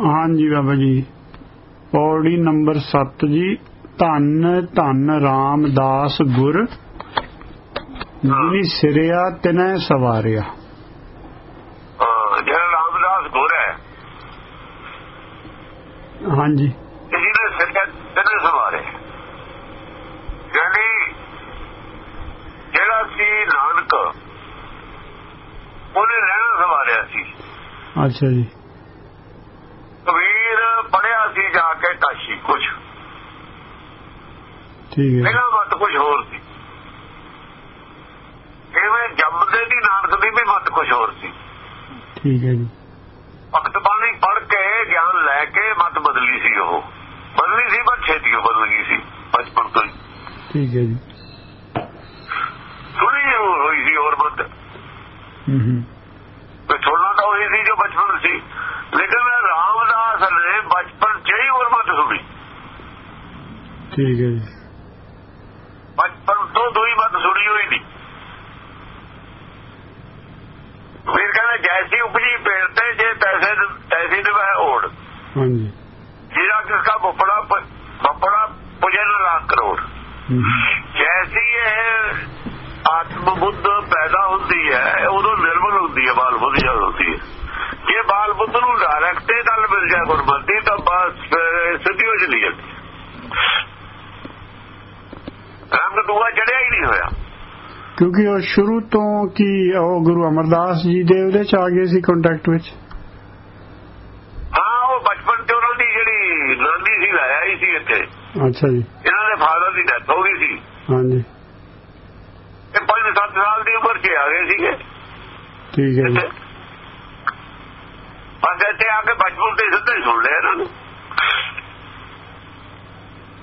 ਹਾਂਜੀ ਬਾਬਾ ਜੀ। ਪੌੜੀ ਨੰਬਰ 7 ਜੀ। ਧੰਨ ਧੰਨ ਰਾਮਦਾਸ ਗੁਰ ਜਿਨੀ ਸਿਰਿਆ ਤਿਨੈ ਸਵਾਰਿਆ। ਜਿਹੜਾ ਰਾਮਦਾਸ ਗੁਰ ਹੈ। ਹਾਂਜੀ। ਜਿਹਨੇ ਸਿੱਖਿਆ ਤਿੰਨੇ ਸਵਾਰੇ। ਯਾਨੀ ਜਿਹੜਾ ਸੀ ਨਾਨਕ ਉਹਨੇ ਰਹਿਣਾ ਸਵਾਰਿਆ ਸੀ। ਅੱਛਾ ਜੀ ਕਬੀਰ ਪੜਿਆ ਸੀ ਜਾ ਕੇ ਕਾਸ਼ੀ ਕੁਝ ਠੀਕ ਹੈ। ਪਹਿਲਾਂ ਮਤ ਕੁਝ ਹੋਰ ਸੀ। ਇਵੇਂ ਜੰਮਦੇ ਦੀ ਨਾਨਕ ਦੀ ਵੀ ਮਤ ਕੁਝ ਹੋਰ ਸੀ। ਠੀਕ ਹੈ ਜੀ। ਭਗਤ ਬਾਣੀ ਪੜ ਕੇ ਗਿਆਨ ਲੈ ਕੇ ਮਤ ਬਦਲੀ ਸੀ ਉਹ। ਬਦਲੀ ਸੀ ਪਰ ਛੇਤੀ ਉਹ ਬਦਲ ਗਈ ਸੀ ਬਚਪਨ ਤੋਂ ਠੀਕ ਹੈ ਜੀ। ਥੋੜੀ ਹੋਈ ਸੀ ਹੋਰ ਮਤ। ਹੂੰ ਹੂੰ। ਥੋੜਾ ਤਾਂ ਹੋਈ ਸੀ ਜੋ ਬਚਪਨ ਸੀ। ਲੇਕਿਨ ਰਾਮਦਾਸ ਨੇ ਬਚਪਨ ਚ ਹੀ ਹੋਰ ਮਤ ਸੁਣੀ। ਠੀਕ ਹੈ ਜੀ ਬਚਪਨ ਤੋਂ ਦੋਈ ਮਤ ਸੁਣੀ ਹੋਈ ਨਹੀਂ ਫਿਰ ਕਹਿੰਦਾ ਜੈਸੀ ਉਪਜੀ ਪੇੜ ਤੇ ਜੇ ਪੈਸੇ ਐਸੀ ਨਿਭੈ ਓੜ ਹਾਂਜੀ ਜਿਹੜਾ ਕਿਸਕਾ ਬਪੜਾ ਬਪੜਾ ਪੁਜਨ ਲੱਖ ਕਰੋੜ ਹੂੰ ਹੂੰ। ਜੈਸੀ ਇਹ ਆਤਮ ਬੁੱਧ ਪੈਦਾ ਹੁੰਦੀ ਹੈ ਉਦੋਂ ਨਿਰਮਲ ਹੁੰਦੀ ਹੈ ਬਾਲ ਬੁੱਧ ਜਦ ਹੁੰਦੀ ਹੈ ਜੇ ਬਾਲ ਬੁੱਧ ਨੂੰ ਡਾਇਰੈਕਟ ਹੀ ਗੱਲ ਮਿਲ ਜਾਏ ਗੁਰਮਤਿ ਤਾਂ ਬਸ ਸਿੱਧੀ ਹੋ ਜਾਂਦੀ ਰੰਗ ਦੂਆ ਚੜਿਆ ਹੀ ਨਹੀਂ ਹੋਇਆ। ਕਿਉਂਕਿ ਉਹ ਸ਼ੁਰੂ ਤੋਂ ਕੀ ਉਹ ਗੁਰੂ ਅਮਰਦਾਸ ਜੀ ਦੇ ਉਹਦੇ ਚ ਆ ਗਏ ਸੀ ਕੰਟੈਕਟ ਵਿੱਚ? ਹਾਂ ਉਹ ਬਚਪਨ ਤੇ ਉਹਨਾਂ ਦੀ ਜਿਹੜੀ ਨਾਨੀ ਸੀ ਲਾਇਆ ਹੀ ਸੀ ਇੱਥੇ। ਅੱਛਾ ਜੀ। ਇਹਨਾਂ ਦੇ ਫਾਦਰ ਦੀ ਡੈਥ ਹੋ ਗਈ ਸੀ। ਹਾਂਜੀ। ਇਹ 5-7 ਸਾਲ ਦੀ ਉਮਰ 'ਚ ਆ ਗਏ ਸੀਗੇ। ਠੀਕ ਹੈ ਜੀ। ਇੱਥੇ ਤੇ ਸਿੱਧਾ ਸੁਣ ਲਿਆ ਇਹਨਾਂ ਨੂੰ।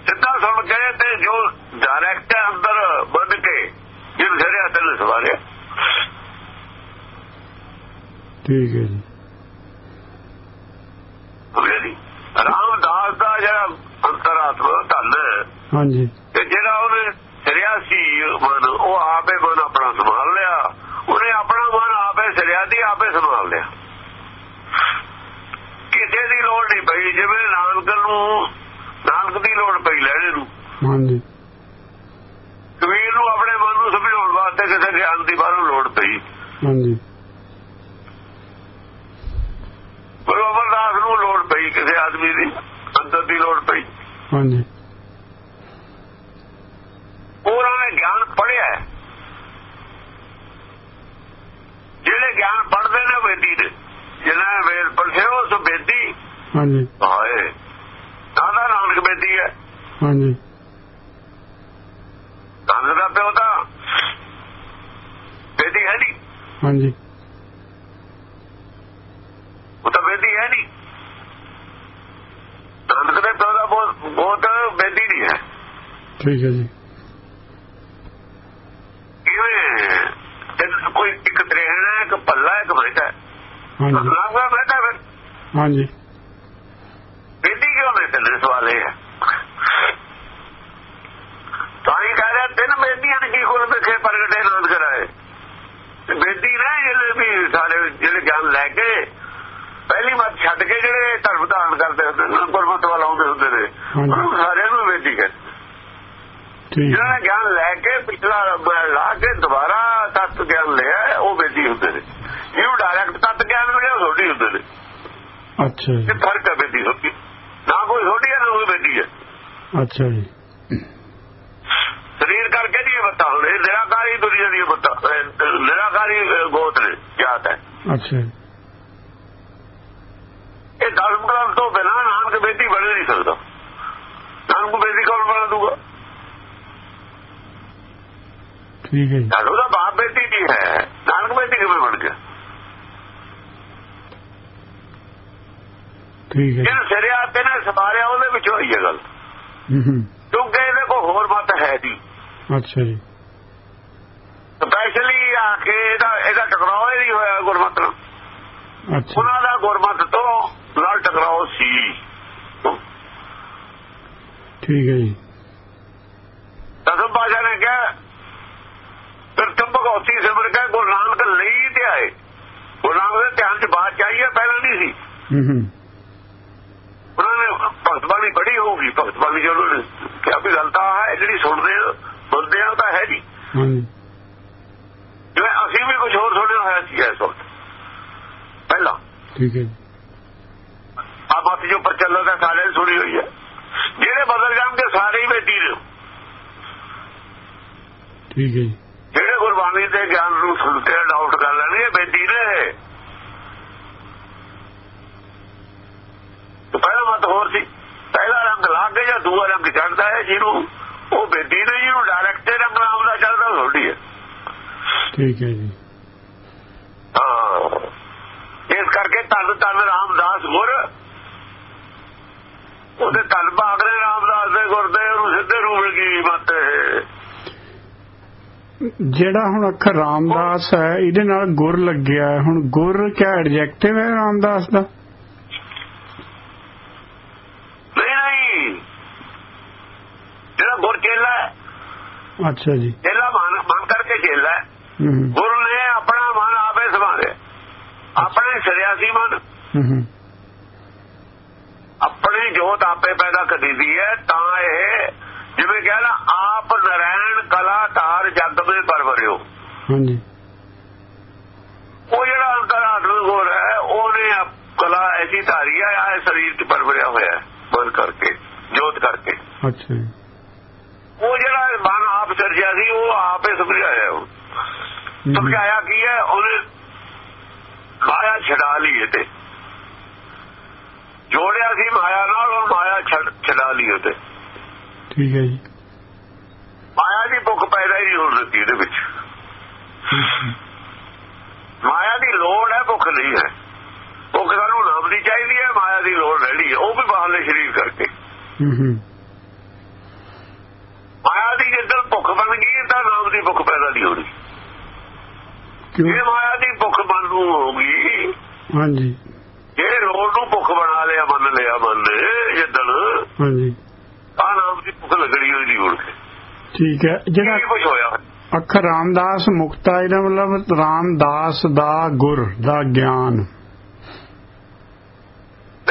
ਸਿੱਧਾ ਸੁਣ ਕੇ ਤੇ ਜੋ ਡਾਇਰੈਕਟ ਅੰਦਰ ਬੰਦ ਕੇ ਜਿਸ ਘਰੇ ਹੱਥ ਸਵਾਰਿਆ। ਠੀਕ ਹੈ ਜੀ। ਰਾਮਦਾਸ ਦਾ ਜਿਹੜਾ ਅੰਤਰਾਤਮਾ ਧੰਨ। ਹਾਂਜੀ ਤੇ ਜਿਹੜਾ ਉਹਨੇ ਸਰਿਆ ਸੀ ਮਨ ਉਹ ਆਪੇ ਮਨ ਆਪਣਾ ਸੰਭਾਲ ਲਿਆ ਉਹਨੇ ਆਪਣਾ ਮਨ ਆਪੇ ਸਰਿਆ ਦੀ ਆਪੇ ਸੰਭਾਲ ਲਿਆ ਕਿਸੇ ਦੀ ਲੋੜ ਨਹੀਂ ਪਈ ਜਿਵੇਂ ਨਾਨਕ ਨੂੰ ਨਾਨਕ ਦੀ ਲੋੜ ਪਈ ਲੈਣੇ ਨੂੰ। ਹਾਂਜੀ। ਕਬੀਰ ਨੂੰ ਆਪਣੇ ਮਨ ਨੂੰ ਸਮਝਾਉਣ ਵਾਸਤੇ ਕਿਸੇ ਗਿਆਨ ਦੀ ਬਾਹਰੋਂ ਲੋੜ ਪਈ। ਹਾਂਜੀ। ਗੁਰੂ ਅਮਰਦਾਸ ਨੂੰ ਲੋੜ ਪਈ ਕਿਸੇ ਆਦਮੀ ਦੀ ਅੰਦਰ ਦੀ ਲੋੜ ਪਈ। ਹਾਂਜੀ। ਉਹਨਾਂ ਨੇ ਗਿਆਨ ਪੜਿਆ। ਜਿਹੜੇ ਗਿਆਨ ਪੜਦੇ ਨੇ ਵੇਦੀ ਨੇ ਜਿਹਨਾਂ ਵੇਦ ਪੜ੍ਹੇ ਉਹ ਸੋ ਵੇਦੀ ਹਾਂਜੀ। ਹਾਏ। ਹਾਂਜੀ। ਨਾਨਕ ਦਾ ਪਿਓ ਤਾਂ ਵੇਦੀ ਹੈ ਨਹੀਂ। ਹਾਂਜੀ। ਉਹ ਤਾਂ ਵੇਦੀ ਹੈ ਨਹੀਂ। ਨਾਨਕ ਦੇ ਪਿਓ ਦਾ ਬਹੁਤ ਵੇਦੀ ਨਹੀਂ ਹੈ। ਠੀਕ ਹੈ ਜੀ। ਕੋਈ ਇੱਕ ਤਰੇਣ ਇੱਕ ਪੱਲਾ ਇੱਕ ਹਾਂਜੀ। ਫਿਰ। ਹਾਂਜੀ ਬੇਦੀ ਕਿਉਂ ਨੇ ਤੇਰੇ ਸਵਾਲ ਇਹ ਹੈ ਤਾਂ ਹੀ ਕਹਿ ਰਿਹਾ ਤਿੰਨ ਬੇਦੀਆਂ ਨੇ ਕੀ ਕੋਲ ਵਿਖੇ ਪ੍ਰਗਟੇ ਨਾਮ ਕਰਾਏ ਤੇ ਬੇਦੀ ਨਾ ਜਿਹੜੇ ਵੀ ਸਾਰੇ ਜਿਹੜੇ ਗਿਆਨ ਲੈ ਕੇ ਪਹਿਲੀ ਮਤ ਛੱਡ ਕੇ ਜਿਹੜੇ ਧਰਮ ਧਾਰਨ ਕਰਦੇ ਹੁੰਦੇ ਨੇ ਗੁਰਮਤ ਵਾਲਾ ਆਉਂਦੇ ਹੁੰਦੇ ਨੇ। ਉਹਨਾਂ ਸਾਰਿਆਂ ਨੂੰ ਬੇਦੀ ਕਹਿੰਦੇ ਜਿਹਨਾਂ ਨੇ ਗਿਆਨ ਲੈ ਕੇ ਪਿਛਲਾ ਲਾ ਕੇ ਦੁਬਾਰਾ ਤਤ ਗਿਆਨ ਲਿਆ ਉਹ ਬੇਦੀ ਹੁੰਦੇ ਨੇ। ਜਿਹਨੂੰ ਡਾਇਰੈਕਟ ਤਤ ਗਿਆਨ ਮਿਲਿਆ ਉਹ ਛੋਟੀ ਹੁੰਦੇ ਨੇ। ਅੱਛਾ ਜੀ। ਫ਼ਰਕ ਹੈ ਬੇਦੀ ਛੋਟੀ ਨਾ ਕੋਈ ਛੋਟੀ ਹੈ ਨਾ ਕੋਈ ਬੇਦੀ ਹੈ। ਅੱਛਾ ਜੀ। ਸਰੀਰ ਕਰਕੇ ਨਹੀਂ ਬਤਾ ਹੁਣ ਇਹ ਨਿਰਾਕਾਰੀ ਦੁਨੀਆ ਦੀ ਬਤਾ ਨਿਰਾਕਾਰੀ ਗੋਤ ਨੇ ਜਾਤ ਹੈ। ਅੱਛਾ ਇਹ ਧਰਮ ਗ੍ਰੰਥ ਤੋਂ ਬਿਨਾਂ ਨਾਨਕ ਬੇਦੀ ਬਣ ਨਹੀਂ ਸਕਦਾ। ਨਾਨਕ ਬੇਦੀ ਕੌਣ ਬਣਾ ਦੂਗਾ ਠੀਕ ਹੈ ਜੀ। ਸਾਡੂ ਦਾ ਬਾਪ ਬੇਦੀ ਨਹੀਂ ਹੈ। ਨਾਨਕ ਬੇਦੀ ਕਿਵੇਂ ਬਣ ਗਿਆ? ਠੀਕ ਹੈ ਜਿਹਨੂੰ ਸਿਰਿਆ ਤੇ ਨੇ ਸਮਾਰਿਆ ਉਹਦੇ ਵਿੱਚੋਂ ਹੋਈ ਹੈ ਗੱਲ। ਹੂੰ ਹੂੰ। ਕਿਉਂਕਿ ਇਹਦੇ ਕੋਲ ਹੋਰ ਮਤ ਹੈ ਨਹੀਂ। ਅੱਛਾ ਜੀ। ਸਪੈਸ਼ਲੀ ਆ ਕੇ ਇਹਦਾ ਇਹਦਾ ਟਕਰਾਅ ਹੀ ਨਹੀਂ ਹੋਇਆ ਗੁਰਮਤ ਨਾਲ। ਅੱਛਾ। ਉਹਨਾਂ ਦਾ ਗੁਰਮਤ ਤੋਂ ਨਾਲ ਟਕਰਾਅ ਸੀ। ਠੀਕ ਹੈ ਜੀ। ਦਸਮ ਪਾਸ਼ਾ ਨੇ ਕਿਹਾ ਪ੍ਰਥਮ ਭਗਵਤੀ ਸਿਮਰ ਕੇ ਗੁਰੂ ਨਾਨਕ ਲਈ ਤੇ ਆਏ। ਗੁਰੂ ਨਾਨਕ ਦੇ ਧਿਆਨ ਚ ਬਾਤ ਚਾਹੀਏ ਪਹਿਲਾਂ ਨਹੀਂ ਸੀ। ਹੂੰ ਹੂੰ। ਗੁਰਬਾਣੀ ਜਦੋਂ ਕਿਹਾ ਵੀ ਗੱਲ ਤਾਂ ਹੈ ਜਿਹੜੀ ਸੁਣਦੇ ਮੰਨਦੇ ਆ ਤਾਂ ਹੈ ਹਾਂਜੀ। ਜਿਵੇਂ ਅਸੀਂ ਵੀ ਕੁਝ ਹੋਰ ਸੁਣਿਆ ਹੋਇਆ ਸੀ ਇਸ ਵਕਤ। ਪਹਿਲਾਂ। ਠੀਕ ਹੈ ਜੀ। ਮਤ ਜੋ ਪ੍ਰਚਲਨ ਦਾ ਸਾਰੇ ਨੇ ਸੁਣੀ ਹੋਈ ਹੈ। ਜਿਹੜੇ ਬਦਲ ਜਾਣਗੇ ਸਾਰੇ ਹੀ ਬੇਟੀ ਨੇ ਠੀਕ ਹੈ ਜਿਹੜੇ ਗੁਰਬਾਣੀ ਦੇ ਗਿਆਨ ਨੂੰ ਸੁਣ ਕੇ ਡਾਊਟ ਕਰ ਲੈਣਗੇ ਬੇਟੀ ਨੇ ਪਹਿਲਾ ਮਤ ਹੋਰ ਸੀ ਪਹਿਲਾ ਰੰਗ ਲਾ ਕੇ ਜਾਂ ਦੂਆ ਰੰਗ ਚੜਦਾ ਹੈ ਜਿਹਨੂੰ ਉਹ ਬੇਟੀ ਨੇ ਜਿਹਨੂੰ ਡਾਇਰੈਕਟ ਰੰਗ ਨਾਮ ਦਾ ਚੱਲਦਾ ਥੋੜੀ ਹੈ। ਠੀਕ ਹੈ ਜੀ ਹਾਂ ਇਸ ਕਰਕੇ ਧੰਨ ਧੰਨ ਰਾਮਦਾਸ ਗੁਰ ਉਹਦੇ ਧੰਨ ਭਾਗਰੇ ਰਾਮਦਾਸ ਦੇ ਗੁਰ ਦੇ ਉਹਨੂੰ ਸਿੱਧੇ ਰੂਪ ਕੀ ਮਤ ਹੈ ਜਿਹੜਾ ਹੁਣ ਅੱਖਰ ਰਾਮਦਾਸ ਹੈ ਇਹਦੇ ਨਾਲ ਗੁਰ ਲੱਗਿਆ। ਹੁਣ ਗੁਰ ਕਿਆ ਐਡਜੈਕਟਿਵ ਹੈ ਰਾਮਦਾਸ ਦਾ? ਨਹੀਂ ਨਹੀਂ। ਜਿਹੜਾ ਗੁਰ ਚੇਲਾ ਹੈ। ਅੱਛਾ ਜੀ। ਚੇਲਾ ਮਨ ਮਨ ਕਰਕੇ ਚੇਲਾ ਹੂੰ, ਗੁਰੂ ਨੇ ਆਪਣਾ ਮਨ ਆਪੇ ਸੰਭਾਲਿਆ। ਆਪਣੇ ਸਰਿਆਸੀ ਮਨ। ਹੂੰ ਹੂੰ, ਆਪਣੀ ਜੋਤ ਆਪੇ ਪੈਦਾ ਕਰੀ ਦੀ ਹੈ ਤਾਂ ਇਹ ਜਿਵੇਂ ਕਹਿੰਦਾ ਆਪ ਨਰੈਣ ਕਲਾ ਧਾਰ ਜਗ ਮੇ ਪਰਵਰਿਓ ਹਾਂਜੀ। ਉਹ ਜਿਹੜਾ ਅੰਤਰਾਤਮਕ ਗੁਰ ਹੈ ਉਹਨੇ ਕਲਾ ਐਸੀ ਧਾਰੀ ਹੈ ਆ ਸਰੀਰ ਚ ਪਰਵਰਿਆ ਹੋਇਆ ਹੈ ਕਰਕੇ ਜੋਤ ਕਰਕੇ। ਅੱਛਾ ਜੀ। ਉਹ ਜਿਹੜਾ ਮਨ ਆਪ ਸਿਰਜਿਆ ਸੀ ਉਹ ਆਪੇ ਸਮਝਾਇਆ ਉਹ ਸਮਝਾਇਆ ਕੀ ਹੈ ਉਹਨੇ ਮਾਇਆ ਛਡਾ ਲਈ ਤੇ ਜੋੜਿਆ ਸੀ ਮਾਇਆ ਨਾਲ ਉਹ ਮਾਇਆ ਛਡਾ ਲਈ ਤੇ ਠੀਕ ਹੈ ਜੀ। ਮਾਇਆ ਦੀ ਭੁੱਖ ਪੈਦਾ ਹੀ ਨਹੀਂ ਹੋਣ ਦਿੱਤੀ ਇਹਦੇ ਵਿੱਚ। ਮਾਇਆ ਦੀ ਲੋੜ ਹੈ ਭੁੱਖ ਨਹੀਂ ਹੈ। ਭੁੱਖ ਸਾਨੂੰ ਦੀ ਚਾਹੀਦੀ ਹੈ ਮਾਇਆ ਦੀ ਲੋੜ ਰਹਿਣੀ ਹੈ। ਉਹ ਵੀ ਬਾਹਰਲੇ ਸਰੀਰ ਕਰਕੇ। ਮਾਇਆ ਦੀ ਜਦੋਂ ਭੁੱਖ ਬਣ ਗਈ ਤਾਂ ਨਾਮ ਦੀ ਭੁੱਖ ਪੈਦਾ ਨਹੀਂ ਹੋਣੀ। ਕਿਉਂ? ਇਹ ਮਾਇਆ ਦੀ ਭੁੱਖ ਮਨ ਨੂੰ ਹੋ ਗਈ ਹਾਂਜੀ। ਜਿਹੜੇ ਲੋੜ ਨੂੰ ਭੁੱਖ ਬਣਾ ਲਿਆ ਮੰਨ ਲਿਆ ਮਨ ਜਦੋਂ ਹਾਂਜੀ। ਆ ਨਾਮ ਦੀ ਭੁੱਖ ਲੱਗਣੀ ਹੋਈ ਨਹੀਂ ਹੁਣ ਠੀਕ ਹੈ। ਜਿਹੜਾ ਕੀ ਕੁਝ ਹੋਇਆ? ਅੱਖਰ ਰਾਮਦਾਸ ਮੁਕਤਾ ਇਹਦਾ ਮਤਲਬ ਰਾਮਦਾਸ ਦਾ ਗੁਰ ਦਾ ਗਿਆਨ।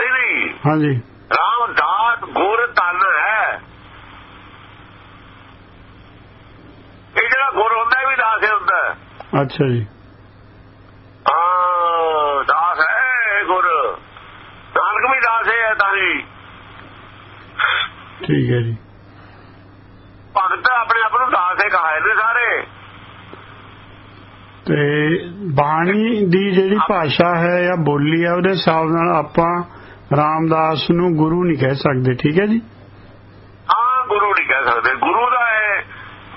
ਨਹੀਂ ਨਹੀਂ। ਹਾਂਜੀ। ਰਾਮਦਾਸ ਗੁਰ ਤਨ ਹੈ। ਇਹ ਜਿਹੜਾ ਗੁਰ ਹੁੰਦਾ ਵੀ ਦਾਸ ਹੁੰਦਾ। ਅੱਛਾ ਜੀ ਹਾਂ ਦਾਸ ਹੈ ਇਹ ਗੁਰ ਨਾਨਕ ਵੀ ਦਾਸ ਹੈ ਤਾਂ ਹੀ ਠੀਕ ਹੈ ਜੀ। ਭਗਤ ਆਪਣੇ ਆਪ ਨੂੰ ਦਾਸ ਹੀ ਕਹਾਏ ਨੇ ਸਾਰੇ। ਤੇ ਬਾਣੀ ਦੀ ਜਿਹੜੀ ਭਾਸ਼ਾ ਹੈ ਜਾਂ ਬੋਲੀ ਹੈ ਉਹਦੇ ਹਿਸਾਬ ਨਾਲ ਆਪਾਂ ਰਾਮਦਾਸ ਨੂੰ ਗੁਰੂ ਨਹੀਂ ਕਹਿ ਸਕਦੇ ਠੀਕ ਹੈ ਜੀ? ਹਾਂ ਗੁਰੂ ਨਹੀਂ ਕਹਿ ਸਕਦੇ। ਗੁਰੂ ਦਾ ਹੈ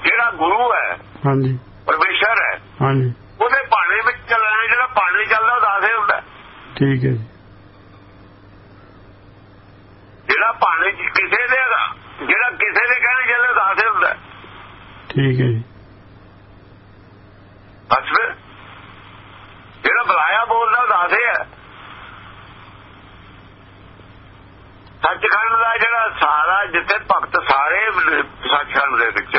ਜਿਹੜਾ ਗੁਰੂ ਹੈ ਹਾਂਜੀ। ਪਰਮੇਸ਼ਰ ਹੈ ਹਾਂਜੀ। ਉਹਦੇ ਬਾਣੇ ਵਿੱਚ ਚੱਲਣਾ ਜਿਹੜਾ ਬਾਣੇ ਚੱਲਦਾ ਉਹ ਦਾਸ ਹੀ ਹੁੰਦਾ। ਠੀਕ ਹੈ ਜੀ ਜਿਹੜਾ ਬਾਣੇ ਚ ਕਿਸੇ ਦੇ ਜਿਹੜਾ ਕਿਸੇ ਦੇ ਕਹਿਣੇ ਚੱਲਦਾ ਦਾਸ ਹੀ ਹੁੰਦਾ ਠੀਕ ਹੈ ਜੀ। ਬਸ ਫਿਰ। ਜਿਹੜਾ ਬੁਲਾਇਆ ਬੋਲਦਾ ਉਹ ਦਾਸ ਹੀ ਹੈ ਸੱਚਖੰਡ ਦਾ ਜਿਹੜਾ ਸਾਰਾ ਜਿੱਥੇ ਭਗਤ ਸਾਰੇ ਸੱਚਖੰਡ ਦੇ ਵਿੱਚ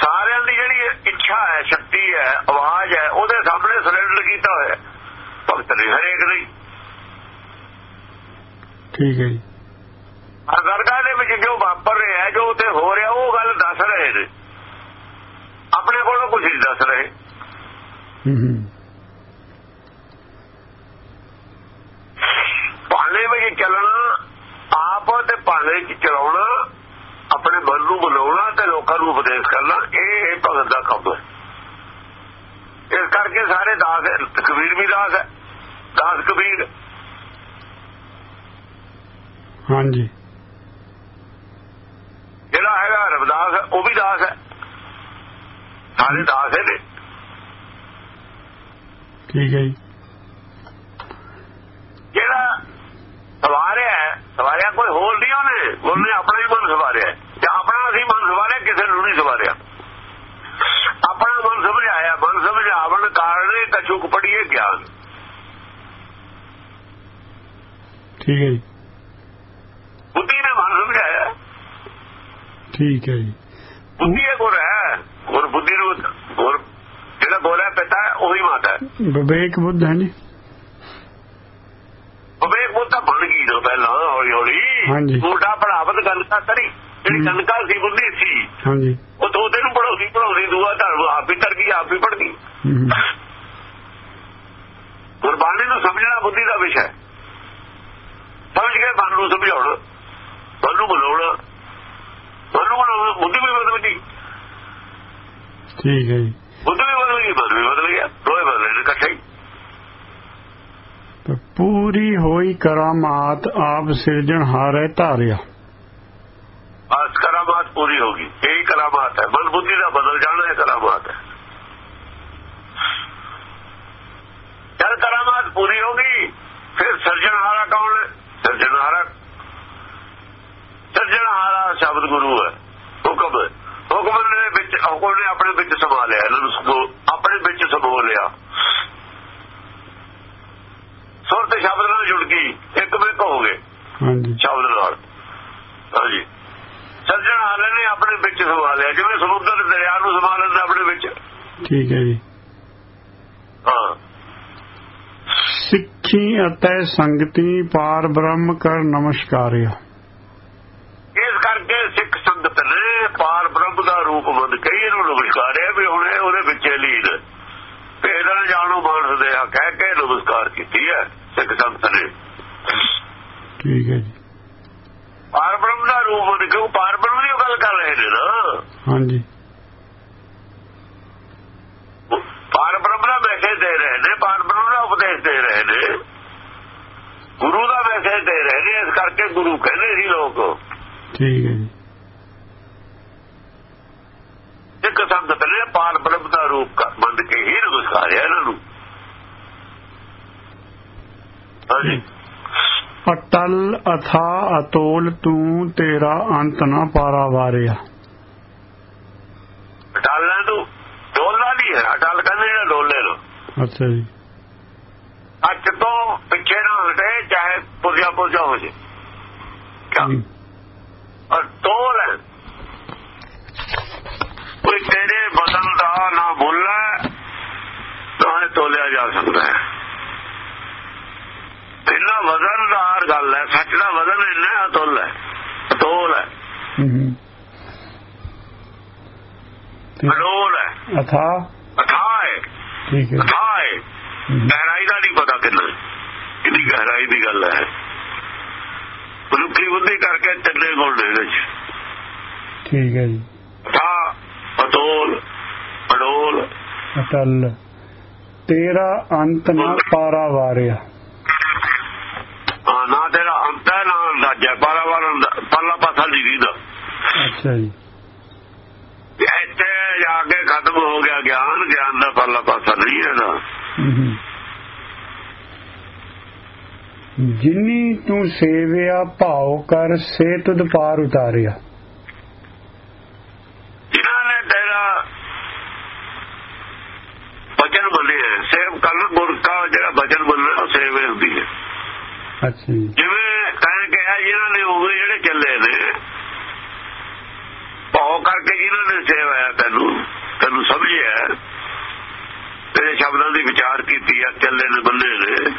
ਸਾਰਿਆਂ ਦੀ ਜਿਹੜੀ ਇੱਛਾ ਹੈ ਸ਼ਕਤੀ ਹੈ ਆਵਾਜ਼ ਹੈ ਉਹਦੇ ਸਾਹਮਣੇ ਸਰੈਂਡਰ ਕੀਤਾ ਹੋਇਆ। ਭਗਤ ਨੇ ਹਰੇਕ ਨਹੀਂ ਠੀਕ ਹੈ ਜੀ ਹਰ ਦਰਗਾਹ ਦੇ ਵਿੱਚ ਜੋ ਵਾਪਰ ਰਿਹਾ ਹੈ, ਜੋ ਉੱਥੇ ਹੋ ਰਿਹਾ ਉਹ ਗੱਲ ਦੱਸ ਰਹੇ ਨੇ ਆਪਣੇ ਕੋਲੋਂ ਦੱਸ ਰਹੇ। ਭਾਣੇ ਵਿੱਚ ਚੱਲਣਾ ਆਪ ਤੇ ਭਾਣੇ 'ਚ ਚਲਾਉਣਾ ਆਪਣੇ ਮਨ ਨੂੰ ਬੁਲਾਉਣਾ ਤੇ ਲੋਕਾਂ ਨੂੰ ਉਪਦੇਸ਼ ਕਰਨਾ ਇਹ ਭਗਤ ਦਾ ਕੰਮ ਹੈ। ਇਸ ਕਰਕੇ ਸਾਰੇ ਦਾਸ। ਕਬੀਰ ਵੀ ਦਾਸ ਹੈ ਦਾਸ ਕਬੀਰ। ਹਾਂਜੀ। ਜਿਹੜਾ ਹੈਗਾ ਰਵਿਦਾਸ ਉਹ ਵੀ ਦਾਸ ਹੈ। ਸਾਰੇ ਦਾਸ ਹੈ ਨੇ ਠੀਕ ਹੈ ਜੀ ਜਿਹੜਾ ਸਵਾਰਿਆ ਹੈ, ਸਵਾਰਿਆ ਕੋਈ ਹੋਰ ਨਹੀਂ ਉਹਨੇ ਉਹਨੇ ਆਪਣਾ ਹੀ ਮਨ ਸਵਾਰਿਆ ਹੈ। ਜਾਂ ਆਪਣਾ ਅਸੀਂ ਮਨ ਸਵਾਰਿਆ ਕਿਸੇ ਨੂੰ ਨਹੀਂ ਸਵਾਰਿਆ ਆਪਣਾ ਮਨ ਸਮਝਾਇਆ ਮਨ ਸਮਝਾਵਣ ਕਾਰਨ ਕਛੁਕ ਪੜੀਏ ਗਿਆਨ ਠੀਕ ਹੈ ਜੀ ਬੁੱਧੀ ਨੇ ਮਨ ਸਮਝਾਇਆ ਠੀਕ ਹੈ ਜੀ ਬੁੱਧੀ ਇਹ ਗੁਰ ਹੈ ਗੁਰ ਬੁੱਧੀ ਨੂੰ ਗੁਰ ਜਿਹੜਾ ਬੋਲਿਆ ਪਿਤਾ ਹੈ, ਉਹੀ ਮਾਤਾ ਹੈ। ਵਿਵੇਕ ਬੁੱਧ ਹੈ ਜੀ ਵਿਵੇਕ ਬੁੱਧ ਤਾਂ ਬਣ ਗਈ ਜੋ ਪਹਿਲਾਂ ਹੌਲੀ ਹੌਲੀ। ਉਲਟਾ ਪੜਾਵਤ ਗੱਲ ਤਾਂ ਤਰੀ ਜਿਹੜੀ। ਕਨਕਾ ਸੀ ਬੁੱਧੀ ਸੀ। ਹਾਂਜੀ। ਉਹ ਤੋਤੇ ਨੂੰ ਪੜਾਉਂਦੀ ਪੜਾਉਂਦੀ ਦੂਆ ਧਰਮ ਆਪ ਹੀ ਤਰ ਗਈ ਆਪ ਹੀ ਪੜ ਗਈ ਗੁਰਬਾਣੀ ਨੂੰ ਸਮਝਣਾ ਬੁੱਧੀ ਦਾ ਵਿਸ਼ਾ ਹੈ। ਸਮਝ ਕੇ ਮਨ ਨੂੰ ਸਮਝਾਉਣਾ ਮਨ ਨੂੰ ਬੁਲਾਉਣਾ ਮਨ ਨੂੰ ਬੁੱਧੀ ਵੀ ਬਦਲ ਗਈ ਠੀਕ ਹੈ ਜੀ। ਬੁੱਧੀ ਵੀ ਬਦਲ ਗਈ ਮਨ ਵੀ ਬਦਲ ਗਿਆ ਦੋਏ ਬਦਲੇ ਨੇ ਇਕੱਠੇ ਹੀ ਤੇ ਪੂਰੀ ਹੋਈ ਕਰਾਮਾਤ ਆਪ ਸਿਰਜਣਹਾਰੇ ਧਾਰਿਆ ਬਸ ਕਰਾਮਾਤ ਪੂਰੀ ਹੋ ਗਈ ਇਹੀ ਕਰਾਮਾਤ ਹੈ ਮਨ ਬੁੱਧੀ ਦਾ ਬਦਲ ਜਾਣਾ ਇਹ ਕਰਾਮਾਤ ਹੈ ਜਦ ਕਰਾਮਾਤ ਪੂਰੀ ਹੋ ਗਈ ਫਿਰ ਸਿਰਜਣਹਾਰਾ ਕੌਣ ਹੈ ਸਿਰਜਣਹਾਰਾ ਸਿਰਜਣਹਾਰਾ ਸ਼ਬਦ ਗੁਰੂ ਹੈ ਹੁਕਮ ਨੇ ਵਿੱਚ ਹੁਕਮ ਨੇ ਆਪਣੇ ਵਿੱਚ ਸਮਾ ਲਿਆ ਇਹਨਾਂ ਨੂੰ ਆਪਣੇ ਵਿੱਚ ਸਮੋ ਲਿਆ। ਸੁਰਤ ਸ਼ਬਦ ਨਾਲ ਜੁੜ ਗਈ ਇੱਕ ਮਿਕ ਹੋ ਗਏ ਹਾਂਜੀ। ਸ਼ਬਦ ਨਾਲ। ਹਾਂਜੀ ਸੱਜਣ ਹਾਲੇ ਨੇ ਆਪਣੇ ਵਿੱਚ ਸਮਾ ਲਿਆ ਜਿਵੇਂ ਸਮੁੰਦਰ ਦਰਿਆ ਨੂੰ ਸਮਾ ਲੈਂਦਾ ਆਪਣੇ ਵਿੱਚ। ਠੀਕ ਹੈ ਜੀ। ਹਾਂ। ਸਿੱਖੀ ਅਤੇ ਸੰਗਤੀ ਪਾਰ ਬ੍ਰਹਮ ਕਰ ਨਮਸਕਾਰਿਆ ਇਸ ਕਰਕੇ ਸਿੱਖ ਸੰਗਤ ਨੇ ਪਾਰ ਬ੍ਰਹਮ ਦਾ ਰੂਪ ਮੰਨ ਕੇ ਇਹਨੂੰ ਨਮਸਕਾਰਿਆ ਵੀ ਹੁਣ ਇਹ ਉਹਦੇ ਵਿੱਚ ਹੀ ਲੀਨ ਭੇਦਨ ਜਾਣੋ ਮਾਨਸ ਦੇ ਆ ਕਹਿ ਕੇ ਨਮਸਕਾਰ ਕੀਤੀ ਹੈ ਸਿੱਖ ਸੰਗਤ ਨੇ। ਠੀਕ ਹੈ ਜੀ। ਪਾਰ ਬ੍ਰਹਮ ਦਾ ਰੂਪ ਮੰਨ ਕੇ ਉਹ ਪਾਰ ਬ੍ਰਹਮ ਦੀ ਗੱਲ ਕਰ ਰਹੇ ਨੇ ਨਾ। ਹਾਂਜੀ। ਪਾਰ ਬ੍ਰਹਮ ਦਾ ਮੈਸੇਜ ਦੇ ਰਹੇ ਨੇ ਪਾਰ ਬ੍ਰਹਮ ਦਾ ਉਪਦੇਸ਼ ਦੇ ਰਹੇ ਨੇ। ਗੁਰੂ ਦਾ ਮੈਸੇਜ ਦੇ ਰਹੇ ਨੇ ਇਸ ਕਰਕੇ ਗੁਰੂ ਕਹਿੰਦੇ ਸੀ ਲੋਕ। ਠੀਕ ਹੈ ਜੀ। ਇੱਕ ਸੰਗਤ ਨੇ ਪਾਰ ਬ੍ਰਹਮ ਦਾ ਰੂਪ ਮੰਨ ਕੇ ਹੀ ਨਮਸਕਾਰਿਆ ਇਹਨਾਂ ਨੂੰ। ਹਾਂਜੀ। ਅਟਲ ਅਥਾ ਅਤੋਲ ਤੂੰ ਤੇਰਾ ਅੰਤ ਨਾ ਪਾਰਾ ਵਾਰਿਆ। ਅਟਾਲਾਂ ਨੂੰ ਡੋਲਣਾ ਨਹੀਂ ਹੈ। ਅਟਲ ਕਹਿੰਦੇ ਨੇ ਡੋਲੇ ਨੂੰ। ਅੱਛਾ ਜੀ। ਅੱਜ ਤੋਂ ਪਿੱਛੇ ਨਾ ਹਟੇ ਚਾਹੇ ਪੁਰਜਾ ਪੁਰਜਾ ਹੋ ਜੇ। ਕਿਆ? ਤੋਲ ਹੈ। ਕੋਈ ਤੇਰੇ ਬਦਨ ਦਾ ਨਾ ਬੋਲਾ ਤਾਂ ਇਹ ਤੋਲਿਆ ਜਾ ਸਕਦਾ ਹੈ। ਵਜ਼ਨਦਾਰ ਗੱਲ ਹੈ। ਸੱਚ ਦਾ ਵਜ਼ਨ ਇੰਨਾ ਅਤੁੱਲ ਹੈ ਤੋਲ ਹੈ। ਅਡੋਲ ਹੈ। ਅਥਾ? ਅਥਾਹ ਹੈ। ਠੀਕ ਹੈ। ਗਹਿਰਾਈ ਦਾ ਨਹੀਂ ਪਤਾ ਕਿੰਨਾ। ਕਿੰਨੀ ਗਹਿਰਾਈ ਦੀ ਗੱਲ ਹੈ। ਮਨੁੱਖੀ ਬੁੱਧੀ ਕਰਕੇ ਤਿੰਨੇ ਗੁਣ ਨੇ ਇਹਦੇ ਚ। ਠੀਕ ਹੈ ਜੀ। ਅਥਾਹ ਅਤੋਲ ਅਡੋਲ। ਅਟਲ। ਤੇਰਾ ਅੰਤ ਨਾ ਪਾਰਾ ਵਾਰਿਆ। ਨਾ ਤੇਰਾ ਅੰਤ ਹੈ ਨਾ ਅੰਦਾਜ਼ਾ ਪਾਰਾਵਾਰ ਪੱਲਾ ਪਾਸਾ ਨਹੀਂ ਦੀਦਾ ਅੱਛਾ ਜੀ। ਇੱਥੇ ਜਾ ਕੇ ਖਤਮ ਹੋ ਗਿਆ ਗਿਆਨ ਗਿਆਨ ਦਾ ਪੱਲਾ ਪਾਸਾ ਨਹੀਂ ਹੂੰ, ਹੂੰ। ਜਿਨੀ ਤੂੰ ਸੇਵਿਆ ਭਾਉ ਕਰ ਸੇ ਤੁਧ ਪਾਰ ਉਤਾਰਿਆ। ਜਿਨ੍ਹਾਂ ਨੇ ਤੇਰਾ ਬਚਨ ਮੰਨਿਆ ਸੇਵ ਕਰਨ ਗੁਰਕਾ ਜਿਹੜਾ ਬਚਨ ਮੰਨਣਾ ਉਹ ਸੇਵੇ ਹੁੰਦੀ ਅੱਛਾ ਜੀ। ਜਿਵੇਂ ਕਹਿ ਕਿਹਾ ਜਿਨ੍ਹਾਂ ਨੇ ਉਹ ਜਿਹੜੇ ਚੱਲੇ ਨੇ ਭਾਉ ਕਰਕੇ ਜਿਨ੍ਹਾਂ ਨੇ ਸੇਵਾਇਆ ਤੈਨੂੰ ਤੈਨੂੰ ਸਮਝਿਆ? ਤੇਰੇ ਸ਼ਬਦਾਂ ਦੀ ਵਿਚਾਰ ਕੀਤੀ ਆ ਚੱਲੇ ਨੇ ਬੰਦੇ ਨੇ।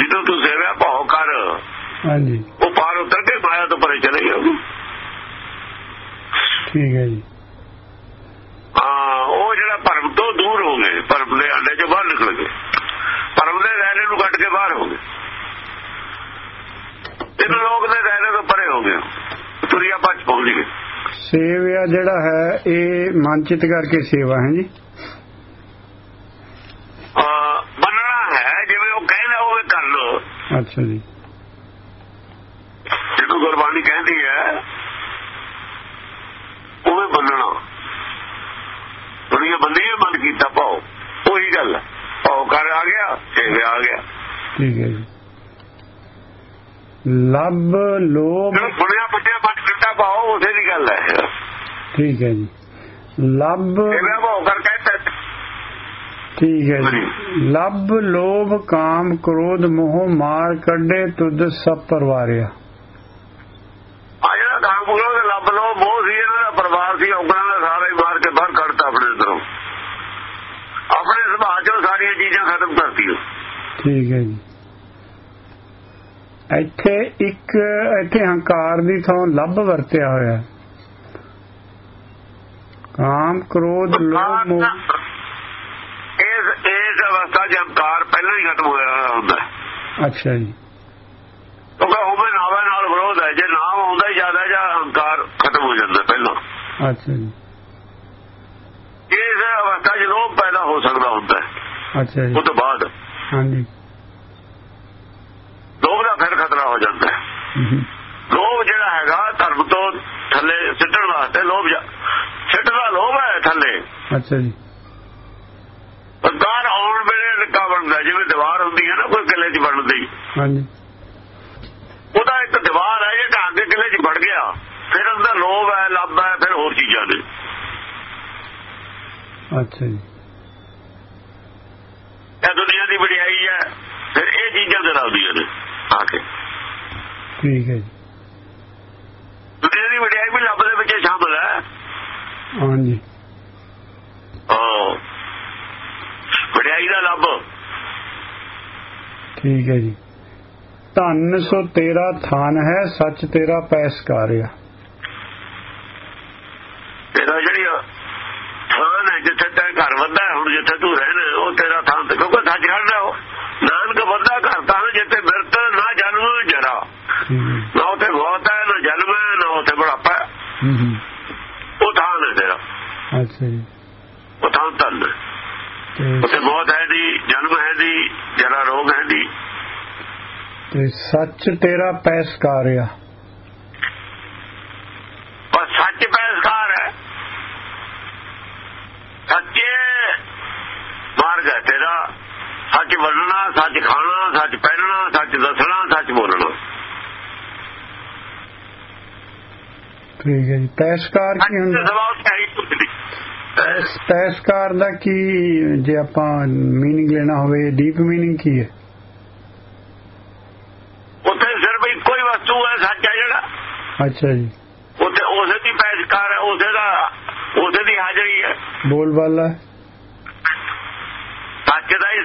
ਜਦੋਂ ਤੂੰ ਸੇਵਾ ਭਾਉ ਕਰ। ਹਾਂਜੀ। ਉਹ ਪਾਰ ਉਤਰ ਕੇ ਮਾਇਆ ਤੋਂ ਪਰੇ ਚਲੇ ਗਿਆ ਠੀਕ ਹੈ ਜੀ। ਹਾਂ ਉਹ ਜਿਹੜਾ ਭਰਮ ਤੋਂ ਦੂਰ ਹੋ ਗਏ ਭਰਮ ਦੇ ਅੰਡੇ ਚੋਂ ਬਾਹਰ ਨਿਕਲ ਗਏ। ਭਰਮ ਦੇ ਦਾਇਰੇ ਨੂੰ ਕੱਟ ਕੇ ਬਾਹਰ ਹੋ ਗਏ। ਤਿੰਨ ਲੋਕ ਦੇ ਦਾਇਰੇ ਤੋਂ ਪਰੇ ਹੋ ਗਏ। ਤੁਰਿਆ ਪੱਜ ਪਹੁੰਚ ਗਏ। ਸੇਵਿਆ ਜਿਹੜਾ ਹੈ ਇਹ ਮਨਚਿਤ ਕਰਕੇ ਸੇਵਾ ਹੈ ਜੀ? ਮੰਨਣਾ ਹੈ ਜਿਵੇਂ ਉਹ ਕਹਿੰਦਾ ਉਹ ਕਰ ਲੋ ਅੱਛਾ ਜੀ। ਜਿਹਨੂੰ ਗੁਰਬਾਣੀ ਕਹਿੰਦੀ ਹੈ ਉਹ ਮੰਨਣਾ ਦੁਨੀਆ ਬੰਦੀ ਹੈ ਮਨ ਕੀਤਾ ਪਾਓ। ਉਹੀ ਗੱਲ ਹੈ। ਪਾਓ ਕਰ ਆ ਗਿਆ ਸੇਵੇ ਆ ਗਿਆ। ਠੀਕ ਹੈ ਜੀ। ਲੱਭ ਲੋਭ। ਬੁਣਿਆ ਬੱਚੇ ਮਨ ਕੀਤਾ ਪਾਓ ਉਸੇ ਦੀ ਗੱਲ ਹੈ। ਠੀਕ ਹੈ ਜੀ। ਲੱਭ। ਕਰ ਕਹਿੰਦਾ। ਠੀਕ ਹੈ ਜੀ। ਲੱਭ ਲੋਭ ਕਾਮ ਕ੍ਰੋਧ ਮੋਹ ਮਾਰ ਕੱਢੇ ਤੁਧ ਸਭ ਪਰਵਾਰਿਆ। ਆ ਜਿਹੜਾ ਬੁਗਲੋ ਦੇ ਲੱਭ ਲੋ ਮੋਹ ਸੀ ਇਹਨਾਂ ਦਾ ਪਰਿਵਾਰ ਸੀ ਔਗਣਾ ਦਾ ਸਾਰਾ ਹੀ ਮਾਰ ਕੇ ਬਾਹਰ ਕੱਢਤਾ ਆਪਣੇ ਅੰਦਰੋਂ ਆਪਣੇ ਸੁਭਾਅ ਚੋਂ ਸਾਰੀਆਂ ਚੀਜ਼ਾਂ ਖਤਮ ਕਰਤੀਆਂ। ਠੀਕ ਹੈ ਜੀ। ਇੱਥੇ ਇੱਕ ਇੱਥੇ ਹੰਕਾਰ ਦੀ ਥਾਂ ਲੱਭ ਵਰਤਿਆ ਹੋਇਆ। ਹੈ। ਕਾਮ ਕ੍ਰੋਧ ਲੋਭ ਮੋਹ। ਇਸ ਇਸ ਅਵਸਥਾ ਚ ਹੰਕਾਰ ਪਹਿਲਾਂ ਹੀ ਖਤਮ ਹੋਇਆ ਹੁੰਦਾ। ਅੱਛਾ ਜੀ। ਕਿਉਂਕਿ ਹੋਵੇ ਨਾਵੇਂ ਨਾਲ ਵਿਰੋਧ ਹੈ। ਜੇ ਨਾਮ ਆਉਂਦਾ ਹੀ ਜ਼ਿਆਦਾ ਜਾਂ ਹੰਕਾਰ ਖਤਮ ਹੋ ਜਾਂਦਾ ਪਹਿਲਾਂ। ਅੱਛਾ ਜੀ। ਇਸ ਅਵਸਥਾ 'ਚ ਲੋਭ ਪੈਦਾ ਹੋ ਸਕਦਾ ਹੁੰਦਾ ਹੈ ਅੱਛਾ ਜੀ। ਉਹ ਤੋਂ ਬਾਅਦ ਹਾਂਜੀ। ਲੋਭ ਦਾ ਫਿਰ ਖਤਰਾ ਹੋ ਜਾਂਦਾ ਹੈ। ਲੋਭ ਜਿਹੜਾ ਹੈਗਾ ਧਰਮ ਤੋਂ ਥੱਲੇ ਸਿੱਟਣ ਵਾਸਤੇ ਲੋਭ ਜਾ- ਸਿੱਟਦਾ ਲੋਭ ਹੈ ਥੱਲੇ। ਅੱਛਾ ਜੀ। ਹੰਕਾਰ ਆਉਣ ਵੇਲੇ ਲੱਗਾ ਬਣਦਾ ਜਿਵੇਂ ਦੀਵਾਰ ਹੁੰਦੀ ਹੈ ਨਾ ਕੋਈ ਕਿਲੇ 'ਚ ਬਣਦੀ ਹਾਂਜੀ। ਉਹਦਾ ਇੱਕ ਦੀਵਾਰ ਹੈ ਜਿਹੜਾ ਅੱਗੇ ਕਿਲੇ 'ਚ ਵੜ ਗਿਆ। ਫਿਰ ਅੰਦਰ ਲੋਭ ਹੈ ਲੱਭ ਹੈ ਫਿਰ ਹੋਰ ਚੀਜ਼ਾਂ ਨੇ। ਅੱਛਾ ਜੀ। ਇਹ ਦੁਨੀਆ ਦੀ ਵਡਿਆਈ ਹੈ ਫਿਰ ਇਹ ਚੀਜ਼ਾਂ ਦੇ ਆਉਂਦੀਆਂ ਨੇ ਆ ਕੇ। ਠੀਕ ਹੈ ਜੀ। ਦੁਨੀਆ ਦੀ ਵਡਿਆਈ ਵੀ ਲੱਭ ਦੇ ਵਿੱਚ ਸ਼ਾਮਲ ਹੈ। ਹਾਂਜੀ। ਹਾਂ ਵਡਿਆਈ ਦਾ ਲੱਭ ਠੀਕ ਹੈ ਜੀ। ਧੰਨ ਸੋ ਤੇਰਾ ਥਾਨ ਹੈ ਸੱਚ ਤੇਰਾ ਪੈਸਕਾਰਿਆ ਤੇਰਾ ਜਿਹੜੀ ਥਾਂ ਹੈ ਜਿੱਥੇ ਤੇਰਾ ਘਰ ਵੱਧਾ ਹੈ, ਹੁਣ ਜਿੱਥੇ ਤੂੰ ਰਹਿਣਾ ਉਹ ਤੇਰਾ ਥਾਂ ਤੇ ਕਿਉਂਕਿ ਸੱਚ ਖੜਦਾ ਉਹ ਨਾਨਕ ਵੱਧਾ ਘਰ ਤਾਂ ਜਿੱਥੇ ਮਿਰਤ ਨਾ ਜਨਮ ਨਾ ਜਰਾ। ਨਾ ਉੱਥੇ ਬਹੁਤ ਹੈ ਨਾ ਜਨਮ ਹੈ ਨਾ ਉੱਥੇ ਬੁਢਾਪਾ ਉਹ ਥਾਂ ਹੈ ਤੇਰਾ। ਅੱਛਾ ਜੀ। ਉਹ ਥਾਂ ਤੇ ਉੱਥੇ ਬਹੁਤ ਹੈ ਦੀ ਜਨਮ ਹੈ ਦੀ ਜਰਾ ਰੋਗ ਹੈ ਦੀ। ਤੇ ਸੱਚ ਤੇਰਾ ਪੈਸਕਾਰਿਆ ਪਰ ਸੱਚ ਪੈਸਕਾਰ ਹੈ ਸੱਚੇ ਮਾਰਗ ਹੈ ਤੇਰਾ ਸੱਚ ਬੋਲਣਾ ਸੱਚ ਖਾਣਾ ਸੱਚ ਪਹਿਨਣਾ ਸੱਚ ਦੱਸਣਾ ਸੱਚ ਬੋਲਣਾ ਠੀਕ ਹੈ ਜੀ ਪੈਸਕਾਰ ਕੀ ਹੁੰਦਾ? ਪੈਸਕਾਰ ਦਾ ਕੀ ਜੇ ਆਪਾਂ ਮੀਨਿੰਗ ਲੈਣਾ ਹੋਵੇ ਡੀਪ ਮੀਨਿੰਗ ਕੀ ਹੈ? ਉੱਥੇ ਸਿਰਫ ਇੱਕੋ ਹੀ ਵਸਤੂ ਹੈ ਸੱਚ ਹੈ ਜਿਹੜਾ। ਅੱਛਾ ਜੀ। ਉੱਥੇ ਉਸੇ ਦੀ ਪੈਸਕਾਰ ਹੈ ਉਸੇ ਦਾ ਉਸੇ ਦੀ ਹਾਜ਼ਰੀ ਹੈ। ਬੋਲ ਬਾਲਾ? ਸੱਚ ਦਾ ਹੀ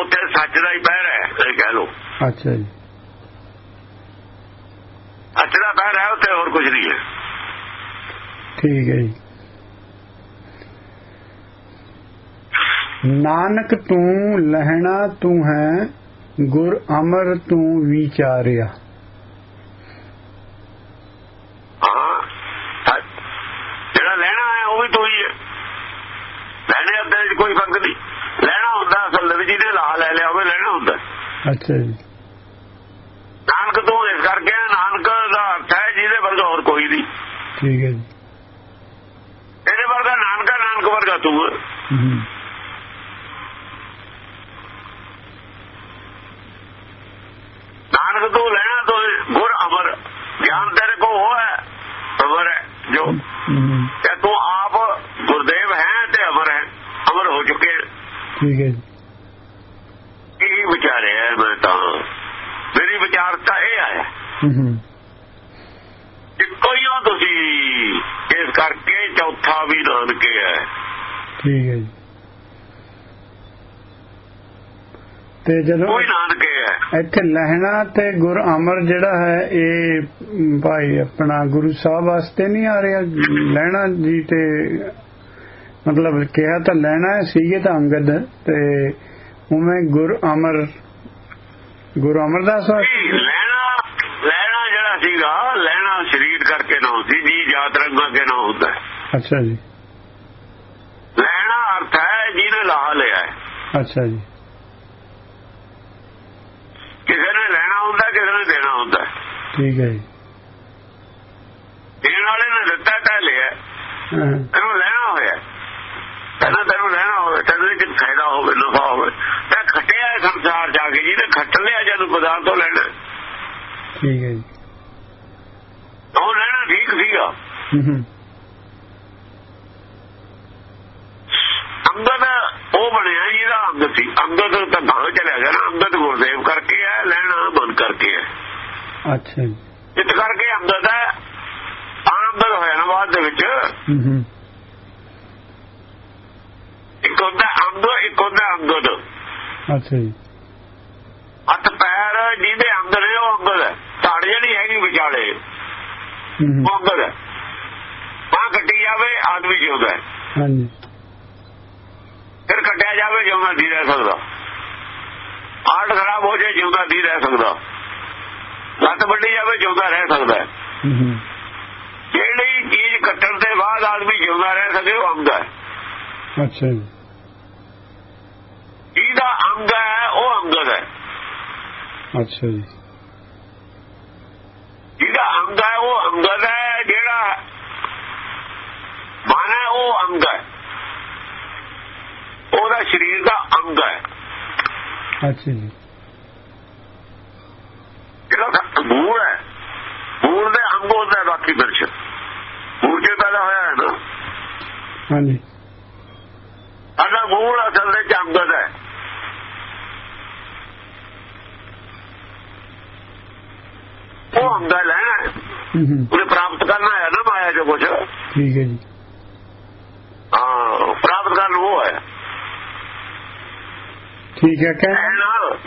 ਉੱਥੇ ਸੱਚ ਦਾ ਹੀ ਪਹਿਰ ਹੈ ਇਹ ਕਹਿ ਲੋ ਅੱਛਾ ਜੀ। ਦਾ ਪਹਿਰ ਹੈ ਉੱਥੇ ਹੋਰ ਕੁਝ ਨਹੀਂ ਹੈ। ਠੀਕ ਹੈ ਜੀ। ਨਾਨਕ ਤੂੰ ਲਹਿਣਾ ਤੂੰ ਹੈ ਗੁਰ ਅਮਰ ਤੂੰ ਵਿਚਾਰਿਆ। ਜਿਹੜਾ ਲੈਣਾ ਹੈ ਉਹ ਵੀ ਤੂੰ ਹੀ ਹੈ। ਲੈਣੇ ਅੱਧੇ ਕੋਈ ਫ਼ਰਕ ਨਹੀਂ। ਲੈਣਾ ਹੁੰਦਾ ਅਸਲ ਵਿੱਚ ਲਾ ਲੈ ਲਿਆ ਹੋਵੇ ਲੈਣਾ ਹੁੰਦਾ। ਅੱਛਾ ਜੀ। ਨਾਨਕ ਤੂੰ ਇਸ ਕਰਕੇ ਨਾਨਕ ਦਾ ਅਰਥ ਹੈ ਜਿਹਦੇ ਵਰਗਾ ਹੋਰ ਕੋਈ ਨਹੀਂ। ਠੀਕ ਹੈ ਜੀ ਇਹਦੇ ਵਰਗਾ ਨਾਨਕਾ ਨਾਨਕ ਵਰਗਾ ਹਮ, ਨਾਨਕ ਤੂੰ ਲੈਣਾ ਤੂੰ ਗੁਰ ਅਮਰ। ਗਿਆਨ ਤੇਰੇ ਕੋ ਉਹ ਹੈ ਅਮਰ ਹੈ ਜੋ। ਤੇ ਤੂੰ ਆਪ ਗੁਰਦੇਵ ਹੈ ਤੇ ਅਮਰ ਹੈ। ਅਮਰ ਹੋ ਚੁੱਕੇ ਠੀਕ ਹੈ ਜੀ। ਕੀ ਵਿਚਾਰਿਆ ਮੈਂ ਤਾਂ। ਮੇਰੀ ਵਿਚਾਰਤਾ ਇਹ ਆਇਆ ਹਮ, ਹਮ, ਇੱਕੋ ਹੀ ਹੋ ਤੁਸੀਂ ਇਸ ਕਰਕੇ ਚੌਥਾ ਵੀ ਨਾਨਕੇ ਹੈ ਠੀਕ ਹੈ ਜੀ। ਤੇ ਜਦੋਂ ਕੋਈ ਨਾਨਕੇ ਹੈ। ਇੱਥੇ ਲਹਿਣਾ ਤੇ ਗੁਰ ਅਮਰ ਜਿਹੜਾ ਹੈ ਇਹ ਭਾਈ ਆਪਣਾ ਗੁਰੂ ਸਾਹਿਬ ਵਾਸਤੇ ਨਹੀਂ ਆ ਰਿਹਾ। ਲੈਣਾ ਜੀ ਤੇ ਮਤਲਬ ਕਿਹਾ ਤਾਂ ਲੈਣਾ ਹੈ ਸੀਗੇ ਤਾਂ ਅੰਗਦ ਤੇ ਉਵੇਂ ਗੁਰ ਅਮਰ ਗੁਰੂ ਅਮਰਦਾਸ ਵਾਸਤੇ ਲੈਣਾ ਲੈਣਾ ਜਿਹੜਾ ਸੀਗਾ ਲੈਣਾ ਸਰੀਰ ਕਰਕੇ ਨਾ ਹੁੰਦੀ ਜੀ ਜਾਤ ਰੰਗਾਂ ਕੇ ਨਾ ਹੁੰਦਾ। ਅੱਛਾ ਜੀ। ਲਾਹ ਲਿਆ ਹੈ ਅੱਛਾ ਜੀ। ਕਿਸੇ ਨੇ ਲੈਣਾ ਹੁੰਦਾ ਕਿਸੇ ਨੇ ਦੇਣਾ ਹੁੰਦਾ। ਠੀਕ ਹੈ ਜੀ। ਦੇਣ ਵਾਲੇ ਨੇ ਦਿੱਤਾ ਕਹਿ ਲਿਆ ਹਾਂ, ਤੈਨੂੰ ਲੈਣਾ ਹੋਇਆ। ਕਹਿੰਦਾ ਤੈਨੂੰ ਲੈਣਾ ਹੋਵੇ ਤੈਨੂੰ 'ਚ ਫਾਇਦਾ ਹੋਵੇ ਨਫਾ ਹੋਵੇ। ਤੇ ਖੱਟਿਆ ਸੰਸਾਰ ਜਾ ਕੇ ਜਿਹਨੇ ਖੱਟ ਲਿਆ ਜਦੋਂ ਬਾਜ਼ਾਰ ਤੋਂ ਲੈਣਾ। ਠੀਕ ਹੈ ਜੀ। ਉਹ ਲੈਣਾ ਠੀਕ ਸੀਗਾ ਹਮ, ਹਮ, ਅੰਗਦ ਉਹ ਬਣਿਆ ਜਿਹਦਾ ਅੰਗ ਸੀ। ਅੰਗਦ ਤਾਂ ਗਾਂ ਚਲਿਆ ਗਿਆ ਨਾ ਅੰਗਦ ਗੁਰਦੇਵ ਕਰਕੇ ਹੈ ਲੈਣਾ ਮਨ ਕਰਕੇ ਹੈ। ਅੱਛਾ ਜੀ। ਜਿੱਤ ਕਰਕੇ ਅੰਗਦ ਹੈ। ਅੰਗਦ ਹੋਇਆ ਨਾ ਬਾਅਦ ਦੇ ਵਿੱਚ। ਇੱਕ ਹੁੰਦਾ ਅੰਗ ਇੱਕ ਹੁੰਦਾ ਅੰਗਦ। ਅੱਛਾ ਜੀ। ਹੱਥ ਪੈਰ ਜਿਹਦੇ ਅੰਗ ਨੇ ਉਹ ਅੰਗਦ ਹੈ ਹੂੰ, ਉਹ ਅੰਗਦ ਹੈ। ਬਾਹ ਕੱਟੀ ਜਾਵੇ ਆਦਮੀ ਜਿਉਂਦਾ ਹੈ। ਹਾਂਜੀ। ਕੱਟਿਆ ਜਾਵੇ ਜਿਉਂਦਾ ਨਹੀਂ ਰਹਿ ਸਕਦਾ। ਆਰਟ ਖਰਾਬ ਹੋ ਜਾਏ ਜਿਉਂਦਾ ਨਹੀਂ ਰਹਿ ਸਕਦਾ। ਲੱਤ ਵੱਡੀ ਜਾਵੇ ਜਿਉਂਦਾ ਰਹਿ ਸਕਦਾ ਜਿਹੜੀ ਚੀਜ਼ ਕੱਟਣ ਦੇ ਬਾਅਦ ਆਦਮੀ ਜਿਉਂਦਾ ਰਹਿ ਸਕੇ ਉਹ ਅੰਗ ਹੈ। ਅੱਛਾ ਜੀ। ਜਿਹਦਾ ਅੰਗ ਹੈ ਉਹ ਅੰਗਦ ਹੈ। ਅੱਛਾ ਜੀ। ਜਿਹਦਾ ਅੰਗ ਹੈ ਉਹ ਅੰਗਦ ਹੈ ਜਿਹੜਾ ਮਨ ਹੈ ਉਹ ਅੰਗ ਹੈ। ਉਹਦਾ ਸਰੀਰ ਦਾ ਅੰਗ ਹੈ। ਅੱਛਾ ਜੀ। ਜਿਹੜਾ ਮੂਲ ਹੈ ਮੂਲ ਦੇ ਅੰਗ ਹੁੰਦਾ ਬਾਕੀ ਬਿਰਛ ਮੂਲ ਜੇ ਪੈਦਾ ਹੋਇਆ ਹੈ ਨਾ। ਹਾਂਜੀ। ਸਾਡਾ ਮੂਲ ਅਸਲ ਦੇ ਚ ਅੰਗਦ ਹੈ। ਉਹ ਅੰਗ ਲੈਣਾ। ਉਹਨੇ ਪ੍ਰਾਪਤ ਕਰਨਾ ਹੈ ਨਾ ਮਾਇਆ ਜੋ ਕੁਝ ਠੀਕ ਹੈ ਜੀ ਹਾਂ ਪ੍ਰਾਪਤ ਕਰਨ ਉਹ ਹੈ ਠੀਕ ਹੈ ਕਹਿ ਕਹਿਣਾ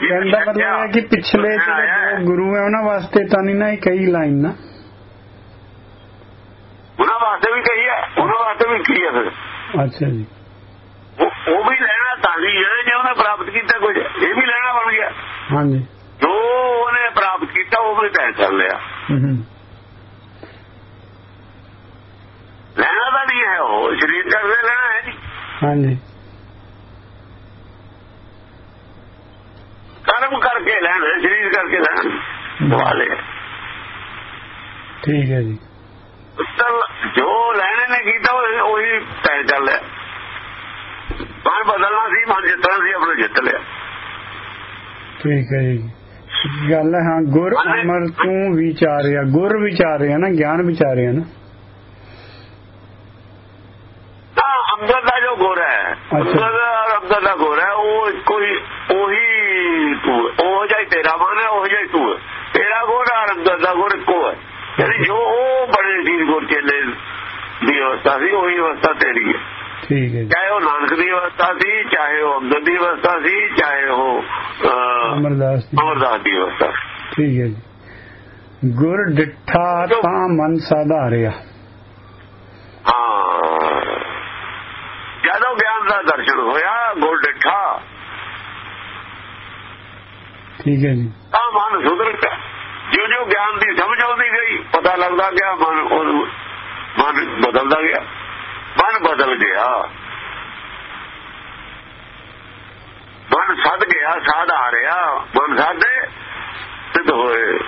ਕਹਿੰਦਾ ਮਤਲਬ ਹੈ ਕਿ ਪਿਛਲੇ ਜਿਹੜੇ ਦੋ ਗੁਰੂ ਹੈ ਉਹਨਾਂ ਵਾਸਤੇ ਤਾਂ ਨਹੀਂ ਨਾ ਕਈ ਲਾਈਨ ਨਾ। ਉਹਨਾਂ ਵਾਸਤੇ ਵੀ ਕਹੀ ਹੈ ਉਹਨਾਂ ਵਾਸਤੇ ਵੀ ਕੀ ਹੈ ਫਿਰ। ਅੱਛਾ ਜੀ। ਉਹ ਵੀ ਲੈਣਾ ਤਾਂ ਵੀ ਹੈ ਜੇ ਉਹਨੇ ਪ੍ਰਾਪਤ ਕੀਤਾ ਕੁਝ ਇਹ ਵੀ ਲੈਣਾ ਬਣ ਗਿਆ। ਹਾਂਜੀ। ਜੋ ਉਹਨੇ ਪ੍ਰਾਪਤ ਕੀਤਾ ਉਹ ਵੀ ਤੈਅ ਕਰ ਲਿਆ। ਹੂੰ, ਹੂੰ, ਲੈਣਾ ਤਾਂ ਨਹੀਂ ਹੈ ਉਹ ਸਰੀਰ ਕਰਦੇ ਲੈਣਾ ਹੈ ਜੀ। ਹਾਂਜੀ। ਕਰਕੇ ਲੈਣਾ ਸਰੀਰ ਕਰਕੇ ਲੈਣਾ। ਵਾਲੇ ਠੀਕ ਹੈ ਜੀ। ਚਲ ਜੋ ਲੈਣੇ ਨੇ ਕੀਤਾ ਉਹ- ਤੈਅ ਕਰ ਲਿਆ। ਮਨ ਬਦਲਣਾ ਸੀ ਮਨ ਜਿੱਤਣਾ ਸੀ ਆਪਣਾ ਜਿੱਤ ਲਿਆ। ਠੀਕ ਹੈ ਜੀ। ਗੱਲ ਹੈ ਹਾਂ ਗੁਰ ਅਮਰ ਤੂੰ ਵਿਚਾਰਿਆ। ਗੁਰ ਵਿਚਾਰਿਆ ਨਾ ਗਿਆਨ ਵਿਚਾਰਿਆ ਨਾ। ਤਾਂ ਅੰਦਰ ਦਾ ਜੋ ਗੋਰਾ ਹੈ ਅੰਦਰ ਦਾ ਅੰਦਰ ਦਾ ਗੋਰਾ ਹੈ, ਉਹ ਕੋਈ ਉਹੀ ਤੂੰ ਉਹ ਜਾਈ ਤੇਰਾ ਮਨ ਹੈ ਉਹ ਜਾਈ ਤੂੰ ਹੈ। ਤੇਰਾ ਗੋਰਾ ਔਰ ਅੰਦਰ ਦਾ ਗੋਰ ਇੱਕੋ ਹੈ ਯਾਨੀ ਜੋ ਉਹ ਬੜੇ ਸੀ ਗੁਰ ਚੇਲੇ ਦੀ ਅਵਸਥਾ ਸੀ ਉਹੀ ਅਵਸਥਾ ਤੇਰੀ ਹੈ। ਠੀਕ ਹੈ ਚਾਹੇ ਉਹ ਨਾਨਕ ਦੀ ਅਵਸਥਾ ਸੀ ਚਾਹੇ ਉਹ ਅੰਗਦ ਦੀ ਅਵਸਥਾ ਸੀ ਚਾਹੇ ਉਹ ਅਮਰਦਾਸ ਜੀ ਅਮਰਦਾਸ ਦੀ ਅਵਸਥਾ। ਠੀਕ ਹੈ ਜੀ। ਗੁਰ ਡਿਠਾ ਤਾਂ ਮਨ ਸਾਧਾਰਿਆ। ਹਾਂ। ਜਦੋਂ ਗਿਆਨ ਦਾ ਦਰਸ਼ਨ ਹੋਇਆ ਗੁਰ ਡਿਠਾ। ਠੀਕ ਹੈ ਜੀ। ਤਾਂ ਮਨ ਸੁਧਰ ਗਿਆ ਜਿਉਂ ਜਿਉਂ ਗਿਆਨ ਦੀ ਸਮਝ ਆਉਂਦੀ ਗਈ ਪਤਾ ਲੱਗਦਾ ਗਿਆ ਮਨ ਉਹ ਮਨ ਬਦਲਦਾ ਗਿਆ। ਮਨ ਬਦਲ ਗਿਆ। ਮਨ ਸੱਦ ਗਿਆ ਸਾਧ ਆ ਰਿਹਾ। ਮਨ ਸਾਧੇ ਸਿੱਧ ਹੋਏ।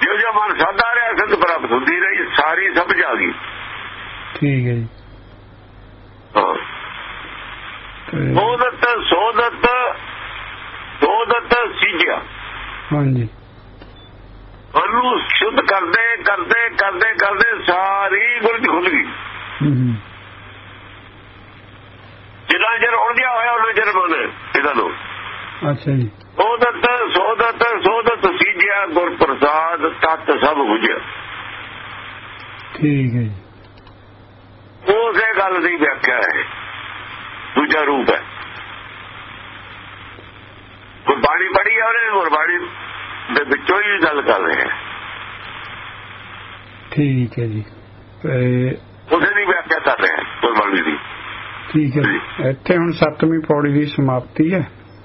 ਜਿਉਂ ਜਿਉਂ ਮਨ ਸੱਦ ਆ ਰਿਹਾ ਸਿੱਧ ਪ੍ਰਾਪਤ ਹੁੰਦੀ ਰਹੀ ਸਾਰੀ ਸਮਝ ਆ ਗਈ। ਠੀਕ ਹੈ ਜੀ। ਸੋਦਤ ਸੋਦਤ ਸੋਦਤ ਸਿਜਿਆ ਹਾਂਜੀ। ਉਹਨੂੰ ਸ਼ੁੱਧ ਕਰਦੇ ਕਰਦੇ ਕਰਦੇ ਕਰਦੇ ਸਾਰੀ ਗੁਰਜ ਖੁੱਲ ਗਈ। ਜਿੰਨਾ ਚਿਰ ਉਲਝਿਆ ਹੋਇਆ ਉਹਨਾਂ ਚਿਰ ਮਨ ਇਹਦਾ ਲੋ ਅੱਛਾ ਜੀ। ਸੋਦਤ ਸੋਦਤ ਸੋਦਤ ਸੀਜਿਆ ਗੁਰ ਪ੍ਰਸਾਦ ਤਤ ਸਭ ਬੁਝਿਆ। ਠੀਕ ਹੈ ਜੀ। ਉਸੇ ਗੱਲ ਦੀ ਵਿਆਖਿਆ ਹੈ। ਦੂਜਾ ਰੂਪ ਹੈ। ਗੁਰਬਾਣੀ ਪੜ੍ਹੀ ਆ ਉਹਨੇ ਗੁਰਬਾਣੀ ਦੇ ਵਿੱਚੋਂ ਹੀ ਗੱਲ ਕਰ ਰਹੇ ਹੈ। ਠੀਕ ਹੈ ਜੀ। ਤੇ ਉਸੇ ਦੀ ਵਿਆਖਿਆ ਕਰ ਰਹੇ ਹੈ ਦੀ। ਠੀਕ ਹੈ ਇੱਥੇ ਹੁਣ ਸੱਤਵੀਂ ਪੌੜੀ ਦੀ ਸਮਾਪਤੀ ਹੈ।